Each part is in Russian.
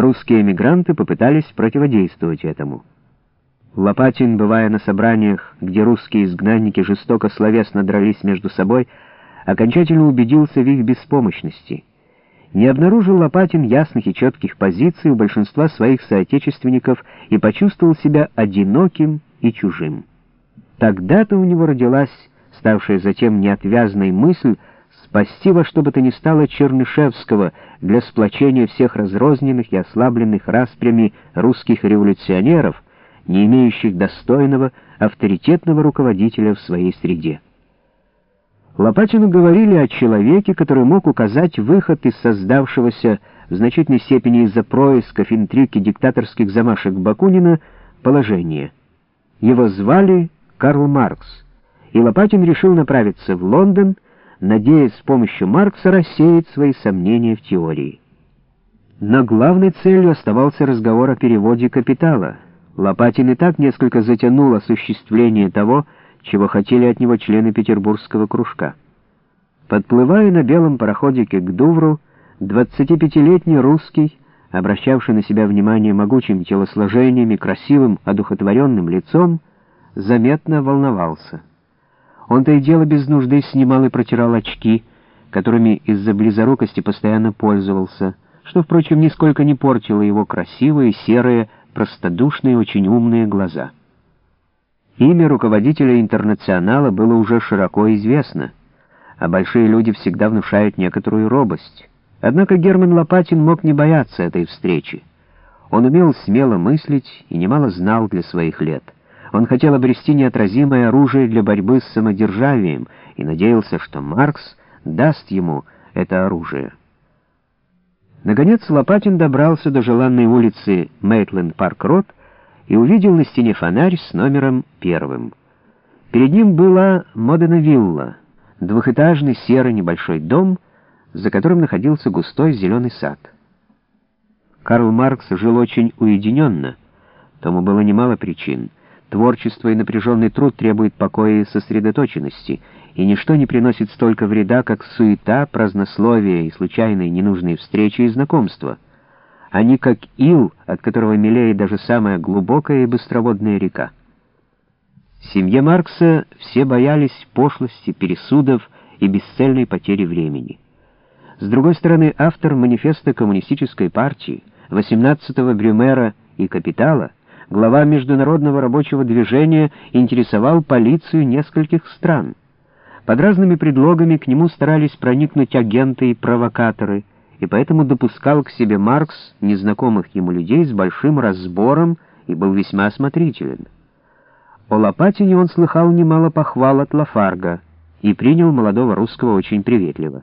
русские эмигранты попытались противодействовать этому. Лопатин, бывая на собраниях, где русские изгнанники жестоко словесно дрались между собой, окончательно убедился в их беспомощности. Не обнаружил Лопатин ясных и четких позиций у большинства своих соотечественников и почувствовал себя одиноким и чужим. Тогда-то у него родилась, ставшая затем неотвязной мысль, спасти во что бы то ни стало Чернышевского для сплочения всех разрозненных и ослабленных распрями русских революционеров, не имеющих достойного, авторитетного руководителя в своей среде. Лопатину говорили о человеке, который мог указать выход из создавшегося в значительной степени из-за происков, интриг диктаторских замашек Бакунина положения. Его звали Карл Маркс, и Лопатин решил направиться в Лондон, надеясь с помощью Маркса рассеять свои сомнения в теории. Но главной целью оставался разговор о переводе капитала. Лопатин и так несколько затянул осуществление того, чего хотели от него члены петербургского кружка. Подплывая на белом пароходике к Дувру, 25-летний русский, обращавший на себя внимание могучим телосложением и красивым, одухотворенным лицом, заметно волновался. Он то и дело без нужды снимал и протирал очки, которыми из-за близорукости постоянно пользовался, что, впрочем, нисколько не портило его красивые, серые, простодушные, очень умные глаза. Имя руководителя интернационала было уже широко известно, а большие люди всегда внушают некоторую робость. Однако Герман Лопатин мог не бояться этой встречи. Он умел смело мыслить и немало знал для своих лет. Он хотел обрести неотразимое оружие для борьбы с самодержавием и надеялся, что Маркс даст ему это оружие. Наконец Лопатин добрался до желанной улицы Мейтленд-Парк-Род, и увидел на стене фонарь с номером первым. Перед ним была Модена-вилла, двухэтажный серый небольшой дом, за которым находился густой зеленый сад. Карл Маркс жил очень уединенно, тому было немало причин. Творчество и напряженный труд требуют покоя и сосредоточенности, и ничто не приносит столько вреда, как суета, празднословие и случайные ненужные встречи и знакомства — они как ил, от которого мелеет даже самая глубокая и быстроводная река. В семье Маркса все боялись пошлости, пересудов и бесцельной потери времени. С другой стороны, автор манифеста коммунистической партии, 18-го Брюмера и «Капитала», глава международного рабочего движения интересовал полицию нескольких стран. Под разными предлогами к нему старались проникнуть агенты и провокаторы – и поэтому допускал к себе Маркс незнакомых ему людей с большим разбором и был весьма осмотрителен. О Лопатине он слыхал немало похвал от Лафарга и принял молодого русского очень приветливо.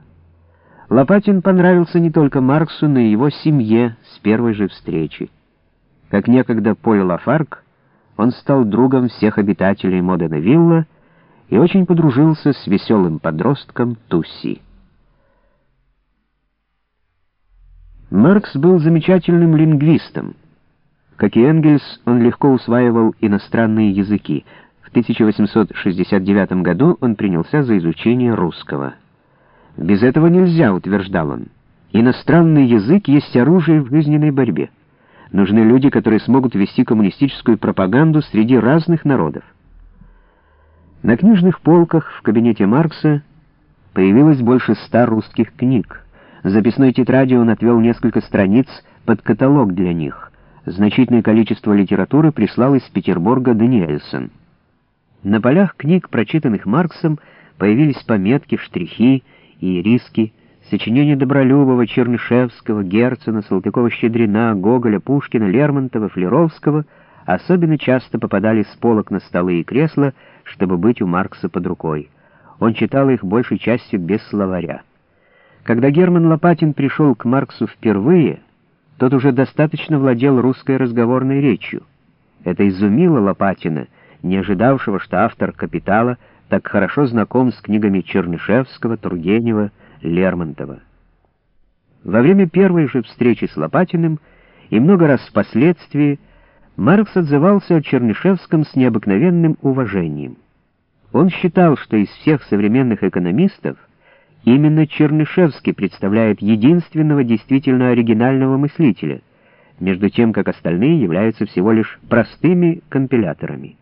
Лопатин понравился не только Марксу, но и его семье с первой же встречи. Как некогда Поль Лафарг, он стал другом всех обитателей Модена Вилла и очень подружился с веселым подростком Тусси. Маркс был замечательным лингвистом. Как и Энгельс, он легко усваивал иностранные языки. В 1869 году он принялся за изучение русского. «Без этого нельзя», — утверждал он. «Иностранный язык есть оружие в жизненной борьбе. Нужны люди, которые смогут вести коммунистическую пропаганду среди разных народов». На книжных полках в кабинете Маркса появилось больше ста русских книг. Записной тетради он отвел несколько страниц под каталог для них. Значительное количество литературы прислал из Петербурга Даниэльсон. На полях книг, прочитанных Марксом, появились пометки, штрихи и риски, сочинения Добролюбова, Чернышевского, Герцена, Салтыкова-Щедрина, Гоголя, Пушкина, Лермонтова, Флеровского особенно часто попадали с полок на столы и кресла, чтобы быть у Маркса под рукой. Он читал их большей частью без словаря. Когда Герман Лопатин пришел к Марксу впервые, тот уже достаточно владел русской разговорной речью. Это изумило Лопатина, не ожидавшего, что автор «Капитала» так хорошо знаком с книгами Чернышевского, Тургенева, Лермонтова. Во время первой же встречи с Лопатиным и много раз впоследствии Маркс отзывался о Чернышевском с необыкновенным уважением. Он считал, что из всех современных экономистов Именно Чернышевский представляет единственного действительно оригинального мыслителя, между тем как остальные являются всего лишь простыми компиляторами.